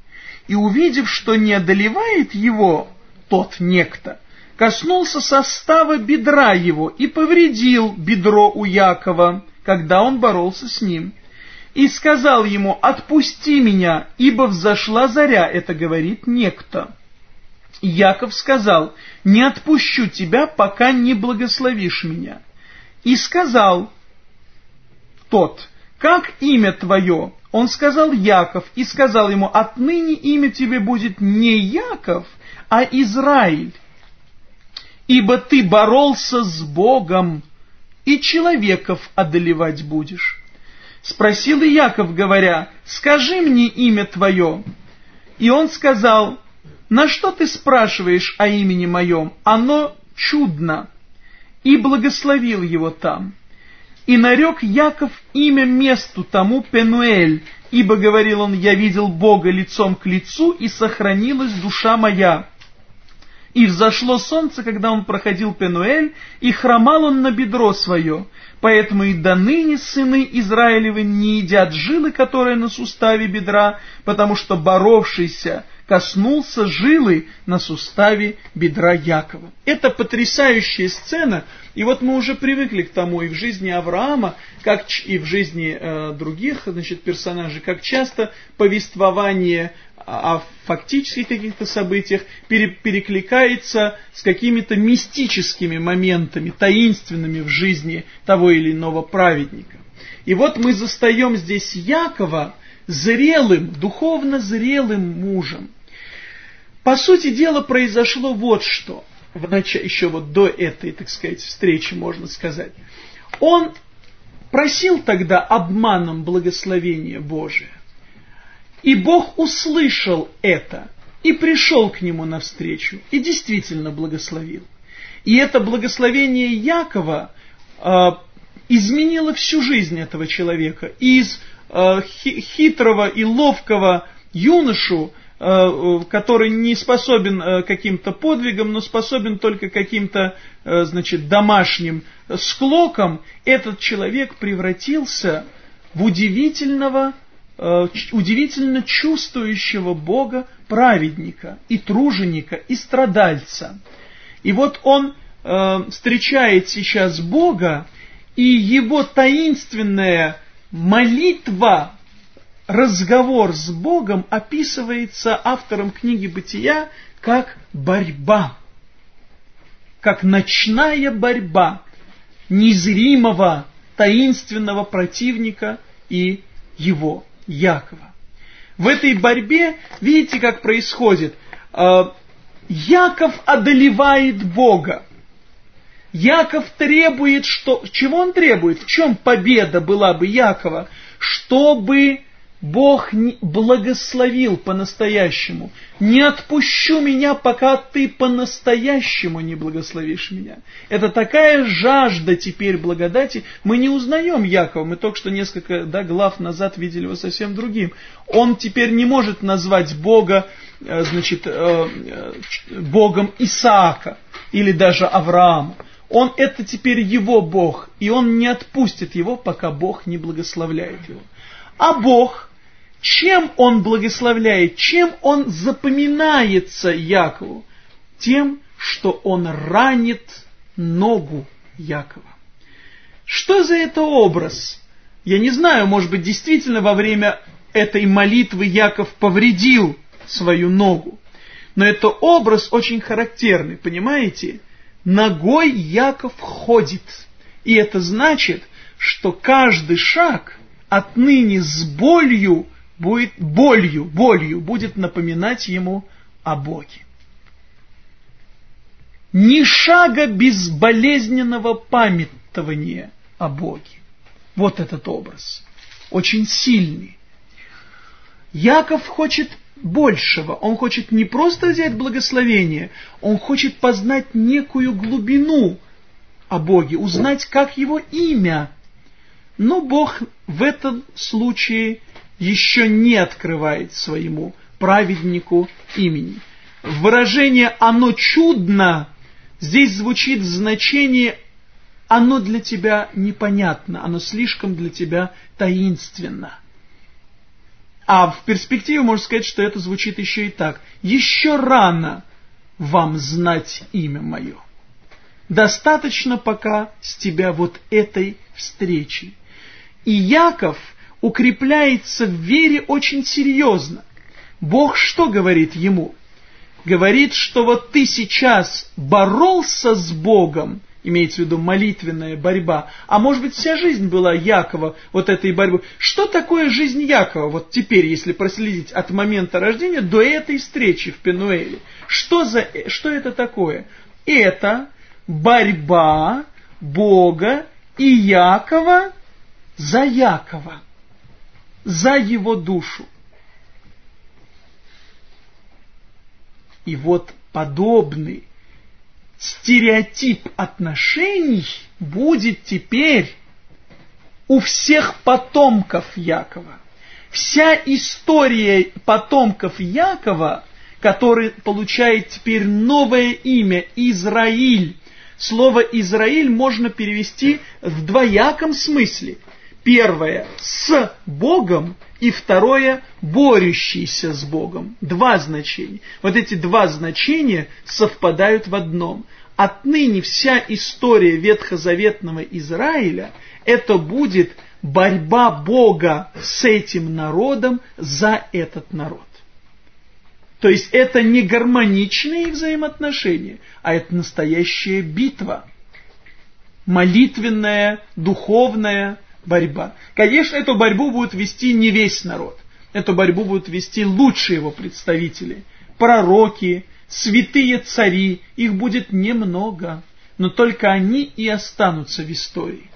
И увидев, что не одолевает его тот некто, коснулся состава бедра его и повредил бедро у Якова, когда он боролся с ним и сказал ему, «Отпусти меня, ибо взошла заря», это говорит некто. Яков сказал, «Не отпущу тебя, пока не благословишь меня». И сказал тот, «Как имя твое?» Он сказал Яков, и сказал ему, «Отныне имя тебе будет не Яков, а Израиль, ибо ты боролся с Богом, и человеков одолевать будешь». Спросил и Яков, говоря, «Скажи мне имя твое». И он сказал, «На что ты спрашиваешь о имени моем? Оно чудно». И благословил его там. И нарек Яков имя месту тому Пенуэль, ибо, говорил он, «Я видел Бога лицом к лицу, и сохранилась душа моя». И взошло солнце, когда он проходил Пенуэль, и хромал он на бедро свое. Поэтому и до ныне сыны Израилевы не едят жилы, которые на суставе бедра, потому что боровшийся коснулся жилы на суставе бедра Якова. Это потрясающая сцена, и вот мы уже привыкли к тому и в жизни Авраама, как и в жизни э, других значит, персонажей, как часто повествование о фактических каких-то событиях пере, перекликается с какими-то мистическими моментами, таинственными в жизни того или иного праведника. И вот мы застаем здесь Якова зрелым, духовно зрелым мужем. По сути дела произошло вот что, в начале, еще вот до этой, так сказать, встречи, можно сказать. Он просил тогда обманом благословения Божия. И Бог услышал это и пришел к нему навстречу и действительно благословил. И это благословение Якова э, изменило всю жизнь этого человека. Из э, хитрого и ловкого юношу, который не способен э, каким-то подвигом, но способен только каким-то, э, значит, домашним склоком, этот человек превратился в удивительного Э, удивительно чувствующего Бога праведника и труженика и страдальца. И вот он э, встречает сейчас Бога, и его таинственная молитва, разговор с Богом описывается автором книги «Бытия» как борьба, как ночная борьба незримого таинственного противника и его. Якова. В этой борьбе, видите, как происходит? А, Яков одолевает Бога. Яков требует, что... Чего он требует? В чем победа была бы Якова? Чтобы Бог благословил по-настоящему. Не отпущу меня, пока ты по-настоящему не благословишь меня. Это такая жажда теперь благодати. Мы не узнаем Якова. Мы только что несколько да, глав назад видели его совсем другим. Он теперь не может назвать Бога э, значит, э, э, Богом Исаака или даже Авраама. Он это теперь его Бог, и он не отпустит его, пока Бог не благословляет его. А Бог чем он благословляет, чем он запоминается Якову? Тем, что он ранит ногу Якова. Что за это образ? Я не знаю, может быть, действительно во время этой молитвы Яков повредил свою ногу. Но это образ очень характерный, понимаете? Ногой Яков ходит. И это значит, что каждый шаг отныне с болью – будет болью, болью будет напоминать ему о Боге. Ни шага без болезненного памятования о Боге. Вот этот образ. Очень сильный. Яков хочет большего. Он хочет не просто взять благословение, он хочет познать некую глубину о Боге, узнать, как его имя. Но Бог в этом случае еще не открывает своему праведнику имени. Выражение «оно чудно» здесь звучит в значении «оно для тебя непонятно, оно слишком для тебя таинственно». А в перспективе можно сказать, что это звучит еще и так. Еще рано вам знать имя мое. Достаточно пока с тебя вот этой встречи. И Яков – укрепляется в вере очень серьезно. Бог что говорит ему? Говорит, что вот ты сейчас боролся с Богом, имеется в виду молитвенная борьба, а может быть вся жизнь была Якова вот этой борьбы. Что такое жизнь Якова, вот теперь, если проследить от момента рождения до этой встречи в Пенуэле? Что, за, что это такое? Это борьба Бога и Якова за Якова за его душу. И вот подобный стереотип отношений будет теперь у всех потомков Якова. Вся история потомков Якова, который получает теперь новое имя Израиль. Слово Израиль можно перевести в двояком смысле – Первое – с Богом, и второе – борющийся с Богом. Два значения. Вот эти два значения совпадают в одном. Отныне вся история ветхозаветного Израиля – это будет борьба Бога с этим народом за этот народ. То есть это не гармоничные взаимоотношения, а это настоящая битва. Молитвенная, духовная, борьба. Конечно, эту борьбу будет вести не весь народ. Эту борьбу будут вести лучшие его представители. Пророки, святые цари, их будет немного. Но только они и останутся в истории.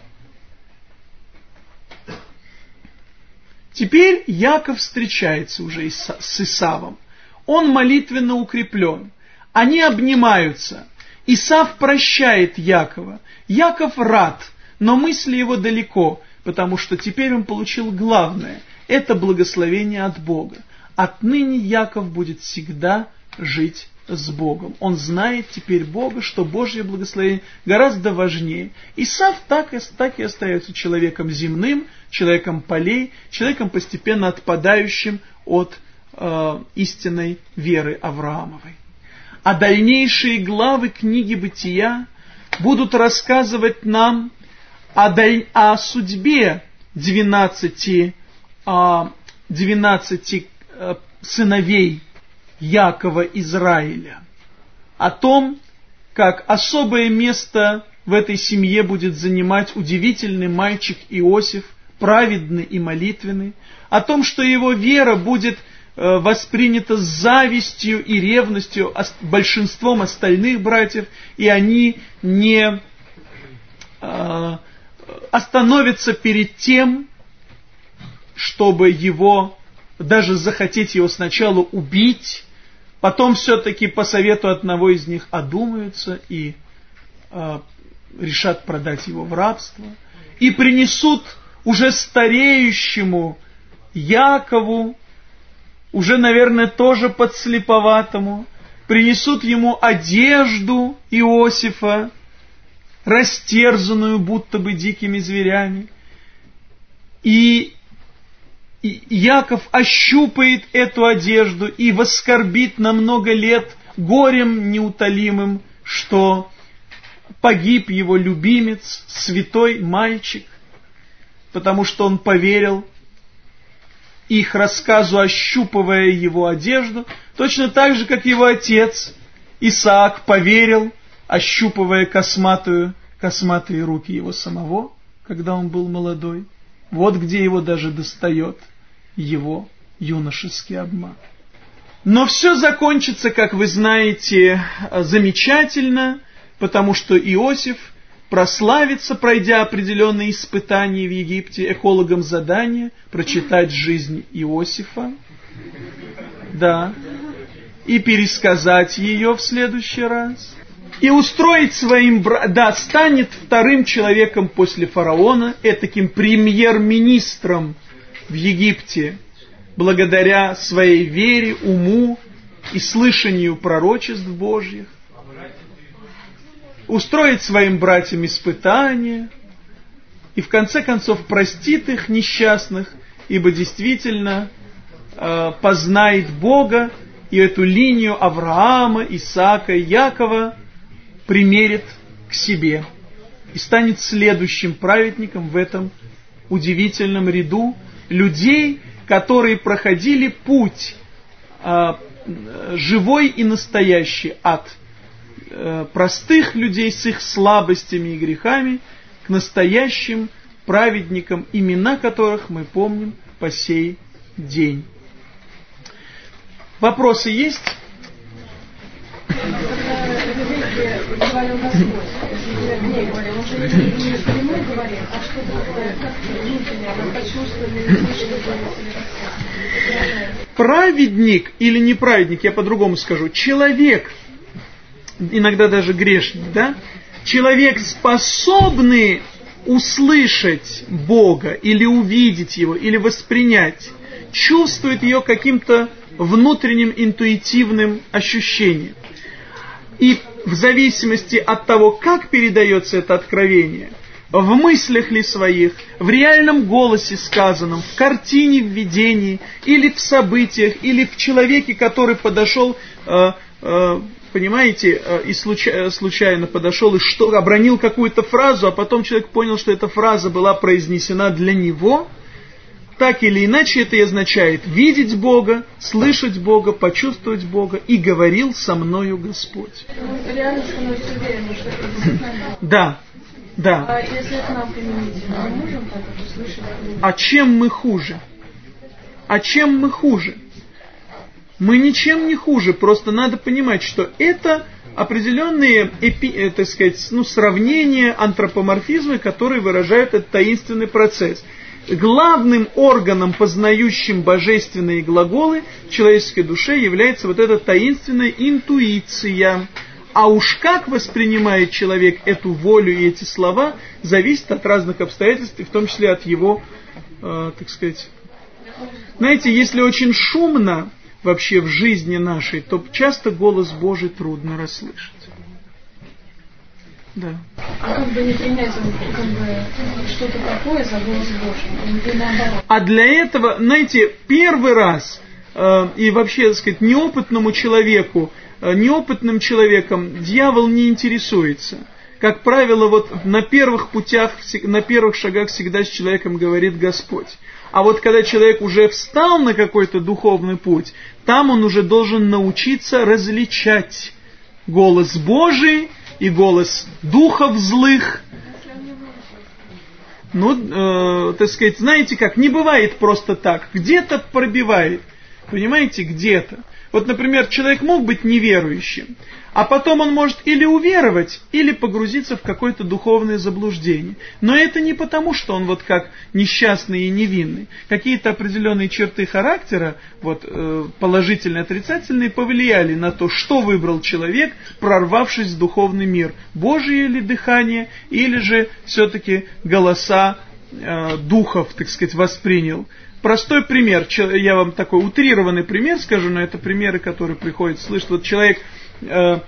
Теперь Яков встречается уже с Исавом. Он молитвенно укреплен. Они обнимаются. Исав прощает Якова. Яков рад, но мысли его далеко потому что теперь он получил главное – это благословение от Бога. Отныне Яков будет всегда жить с Богом. Он знает теперь Бога, что Божье благословение гораздо важнее. Исав так и, так и остается человеком земным, человеком полей, человеком постепенно отпадающим от э, истинной веры Авраамовой. А дальнейшие главы книги Бытия будут рассказывать нам о, даль... о судьбе 12, 12 э, сыновей Якова Израиля, о том, как особое место в этой семье будет занимать удивительный мальчик Иосиф, праведный и молитвенный, о том, что его вера будет э, воспринята с завистью и ревностью большинством остальных братьев, и они не э, остановится перед тем, чтобы его, даже захотеть его сначала убить, потом все-таки по совету одного из них одумаются и э, решат продать его в рабство, и принесут уже стареющему Якову, уже, наверное, тоже подслеповатому, принесут ему одежду Иосифа, растерзанную будто бы дикими зверями. И Яков ощупает эту одежду и воскорбит на много лет горем неутолимым, что погиб его любимец, святой мальчик, потому что он поверил их рассказу, ощупывая его одежду, точно так же, как его отец Исаак поверил, ощупывая косматую, косматые руки его самого, когда он был молодой. Вот где его даже достает его юношеский обман. Но все закончится, как вы знаете, замечательно, потому что Иосиф прославится, пройдя определенные испытания в Египте, экологам задание прочитать жизнь Иосифа, да, и пересказать ее в следующий раз, и устроить своим, да, станет вторым человеком после фараона, этаким премьер-министром в Египте, благодаря своей вере, уму и слышанию пророчеств Божьих, устроит своим братьям испытания и в конце концов простит их несчастных, ибо действительно э, познает Бога и эту линию Авраама, Исаака Якова примерит к себе и станет следующим праведником в этом удивительном ряду людей, которые проходили путь э, живой и настоящий ад – Э, простых людей с их слабостями и грехами к настоящим праведникам, имена которых мы помним по сей день. Вопросы есть? Праведник или неправедник, я по-другому скажу, человек – иногда даже грешник, да? Человек, способный услышать Бога или увидеть Его, или воспринять, чувствует ее каким-то внутренним интуитивным ощущением. И в зависимости от того, как передается это откровение, в мыслях ли своих, в реальном голосе сказанном, в картине в видении, или в событиях, или в человеке, который подошел э, э, понимаете, э, и случайно, подошел и что, обронил какую-то фразу, а потом человек понял, что эта фраза была произнесена для него, так или иначе это и означает видеть Бога, слышать Бога, почувствовать Бога, и говорил со мною Господь. Да, да. А если это нам применить, мы можем так слышать? А чем мы хуже? А чем мы хуже? Мы ничем не хуже, просто надо понимать, что это определенные, эпи, э, так сказать, ну, сравнения, антропоморфизмы, которые выражают этот таинственный процесс. Главным органом, познающим божественные глаголы человеческой душе является вот эта таинственная интуиция. А уж как воспринимает человек эту волю и эти слова, зависит от разных обстоятельств, в том числе от его, э, так сказать... Знаете, если очень шумно, вообще в жизни нашей, то часто голос Божий трудно расслышать. Да. А как бы не принять как бы, что-то такое за голос Божий, или наоборот? А для этого, знаете, первый раз, э, и вообще, так сказать, неопытному человеку, э, неопытным человеком дьявол не интересуется. Как правило, вот на первых путях, на первых шагах всегда с человеком говорит Господь. А вот когда человек уже встал на какой-то духовный путь, там он уже должен научиться различать голос Божий и голос духов злых. Ну, э, так сказать, знаете как, не бывает просто так. Где-то пробивает. Понимаете, где-то. Вот, например, человек мог быть неверующим, а потом он может или уверовать, или погрузиться в какое-то духовное заблуждение. Но это не потому, что он вот как несчастный и невинный. Какие-то определенные черты характера, вот э, положительные, отрицательные, повлияли на то, что выбрал человек, прорвавшись в духовный мир. Божие ли дыхание, или же все-таки голоса э, духов, так сказать, воспринял. Простой пример, я вам такой утрированный пример скажу, но это примеры, которые приходится слышать. Вот человек э,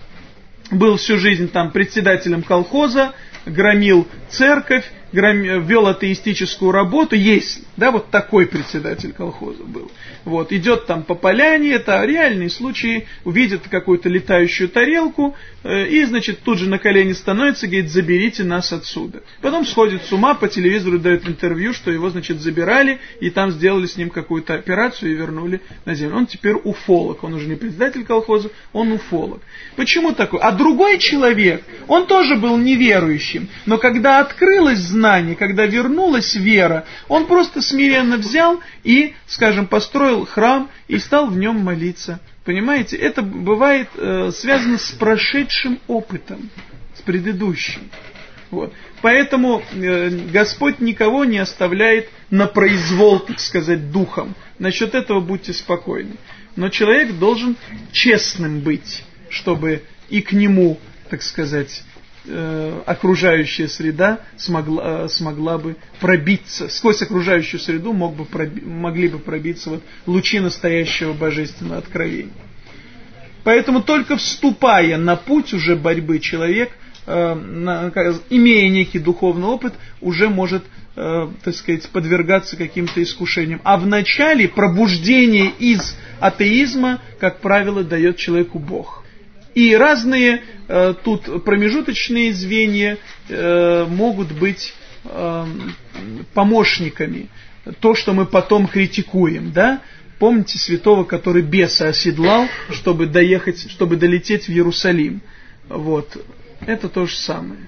был всю жизнь там председателем колхоза, громил церковь, вел атеистическую работу, есть, да, вот такой председатель колхоза был. Вот, идет там по поляне, это реальные случаи, увидит какую-то летающую тарелку, э, и, значит, тут же на колени становится, говорит, заберите нас отсюда. Потом сходит с ума, по телевизору дает интервью, что его, значит, забирали, и там сделали с ним какую-то операцию и вернули на землю. Он теперь уфолог, он уже не председатель колхоза, он уфолог. Почему такой? А другой человек, он тоже был неверующим, но когда открылось знание, когда вернулась вера, он просто смиренно взял и, скажем, построил храм и стал в нем молиться. Понимаете, это бывает э, связано с прошедшим опытом, с предыдущим. Вот. Поэтому э, Господь никого не оставляет на произвол, так сказать, духом. Насчет этого будьте спокойны. Но человек должен честным быть, чтобы и к нему, так сказать, окружающая среда смогла, э, смогла бы пробиться, сквозь окружающую среду мог бы проби, могли бы пробиться вот лучи настоящего божественного откровения. Поэтому только вступая на путь уже борьбы человек, э, имея некий духовный опыт, уже может э, так сказать, подвергаться каким-то искушениям. А в начале пробуждение из атеизма, как правило, дает человеку Бог. И разные э, тут промежуточные звенья э, могут быть э, помощниками. То, что мы потом критикуем, да? Помните святого, который беса оседлал, чтобы доехать, чтобы долететь в Иерусалим. Вот. Это то же самое.